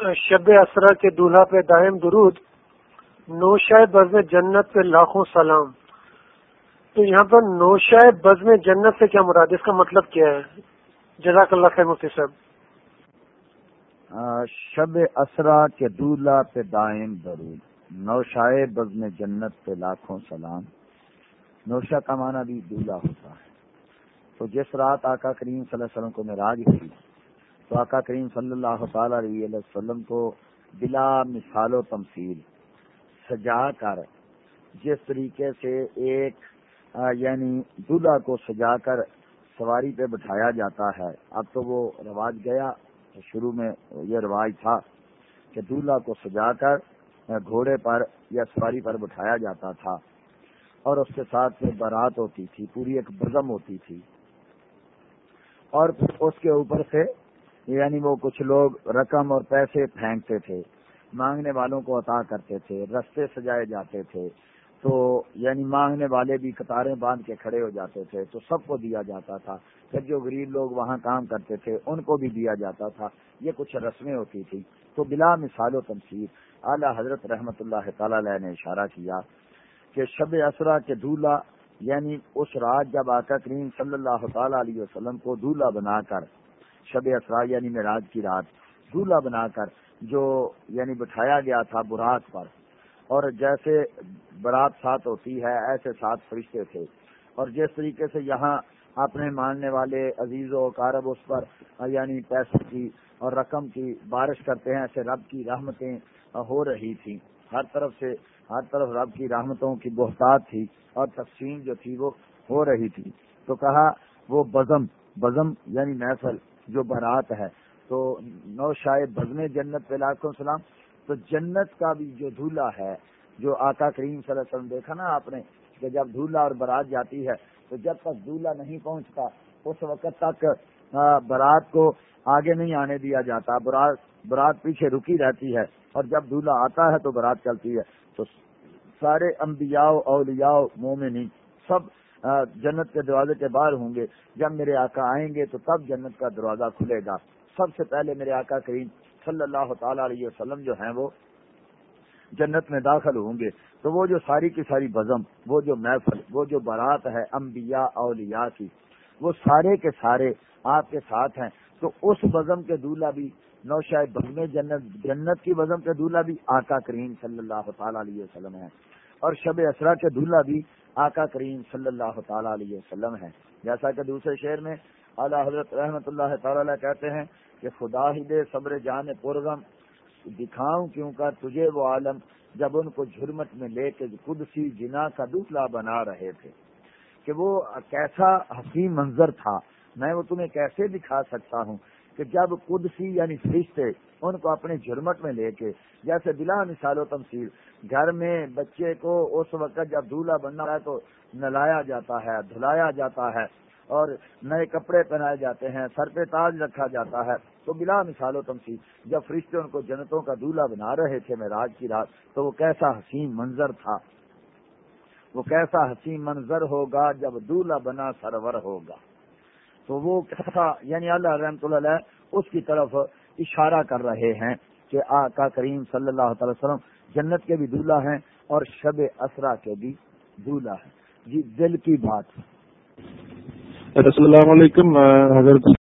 شب اسرا کے دولہا پہ دائم درود۔ نوشائے بزم جنت پہ لاکھوں سلام۔ تو یہاں پر نوشائے بزم جنت سے کیا مراد اس کا مطلب کیا ہے؟ جزاک اللہ خیر، مفتی صاحب۔ شب اسرا کے دولہا پہ دائم درود۔ نوشائے بزم جنت پہ لاکھوں سلام۔ نوشا کا معنی بھی دولہا ہوتا ہے۔ تو جس رات آقا کریم صلی اللہ علیہ وسلم کو معراج ہوئی تو آقا کریم صلی اللہ تعالی علیہ وسلم کو بلا مثال و تمثیل سجا کر، جس طریقے سے ایک یعنی دلہا کو سجا کر سواری پہ بٹھایا جاتا ہے۔ اب تو وہ رواج گیا، شروع میں یہ رواج تھا کہ دلہا کو سجا کر گھوڑے پر یا سواری پر بٹھایا جاتا تھا۔ اور اس کے ساتھ بارات ہوتی تھی، پوری ایک بزم ہوتی تھی۔ اور اس کے اوپر سے یعنی وہ کچھ لوگ رقم اور پیسے پھینکتے تھے، مانگنے والوں کو عطا کرتے تھے، رستے سجائے جاتے تھے۔ تو یعنی مانگنے والے بھی قطاریں باندھ کے کھڑے ہو جاتے تھے، تو سب کو دیا جاتا تھا۔ پھر جو غریب لوگ وہاں کام کرتے تھے، ان کو بھی دیا جاتا تھا۔ یہ کچھ رسمیں ہوتی تھی تو بلا مثال و تنصیب اعلی حضرت رحمت اللہ تعالی علیہ نے اشارہ کیا کہ شب اسرا کے دولہا یعنی اس رات جب آقا کریم صلی اللہ تعالی علیہ وسلم کو دولہا بنا کر شب اسرا یعنی معراج کی رات دولہا بنا کر جو یعنی بٹھایا گیا تھا برات پر۔ اور جیسے برات ساتھ ہوتی ہے، ایسے ساتھ فرشتے تھے۔ اور جس طریقے سے یہاں اپنے ماننے والے عزیز و کارب اس پر یعنی پیسوں کی اور رقم کی بارش کرتے ہیں، ایسے رب کی رحمتیں ہو رہی تھیں۔ ہر طرف سے، ہر طرف رب کی رحمتوں کی بہتات تھی اور تقسیم جو تھی وہ ہو رہی تھی۔ تو کہا وہ بزم بزم یعنی محفل جو برات ہے۔ تو نو شاید بزم جنت پہ لاکھوں سلام۔ تو جنت کا بھی جو دھولا ہے، جو آقا کریم صلی اللہ علیہ وسلم دیکھا نا آپ نے، کہ جب دھولا اور برات جاتی ہے، تو جب تک دھولا نہیں پہنچتا، اس وقت تک برات کو آگے نہیں آنے دیا جاتا۔ برات پیچھے رکی رہتی ہے۔ اور جب دھولا آتا ہے تو برات چلتی ہے۔ تو سارے انبیاء، اولیاء مومنی سب جنت کے دروازے کے باہر ہوں گے۔ جب میرے آقا آئیں گے تو تب جنت کا دروازہ کھلے گا۔ سب سے پہلے میرے آقا کریم صلی اللہ تعالی علیہ وسلم جو ہیں وہ جنت میں داخل ہوں گے۔ تو وہ جو ساری کی ساری بزم، وہ جو محفل، وہ جو بارات ہے انبیاء اولیاء کی، وہ سارے کے سارے آپ کے ساتھ ہیں۔ تو اس بزم کے دولہا بھی نو شاید بزم جنت جنت کی بزم کے دولہا بھی آقا کریم صلی اللہ تعالی علیہ وسلم ہے اور شب اسرا کے دلہا بھی آقا کریم صلی اللہ تعالی علیہ وسلم ہے جیسا کہ دوسرے شہر میں اعلی حضرت رحمت اللہ تعالی کہتے ہیں کہ خدا ہی دے صبر جان پرغم، دکھاؤں کیوں کا تجھے وہ عالم جب ان کو جھرمٹ میں لے کے خود سی جنا کا دکھلا بنا رہے تھے۔ کہ وہ کیسا حسین منظر تھا، میں وہ تمہیں کیسے دکھا سکتا ہوں؟ کہ جب قدسی یعنی فرشتے ان کو اپنے جرمٹ میں لے کے، جیسے بلا مثال و تمثیل، گھر میں بچے کو اس وقت جب دولہا بننا ہے تو نلایا جاتا ہے، دھلایا جاتا ہے اور نئے کپڑے پہنائے جاتے ہیں، سر پہ تاج رکھا جاتا ہے۔ تو بلا مثال و تمثیل، جب فرشتے ان کو جنتوں کا دولہا بنا رہے تھے میں راج کی رات، تو وہ کیسا حسین منظر تھا۔ وہ کیسا حسین منظر ہوگا جب دولہا بنا سرور ہوگا۔ تو وہ کیسا یعنی اللہ رحمۃ اللہ اس کی طرف اشارہ کر رہے ہیں کہ آقا کریم صلی اللہ تعالی وسلم جنت کے بھی دولہ ہیں اور شب اسرا کے بھی دولہ ہیں۔ جی دل کی بات۔ السلام علیکم حضرت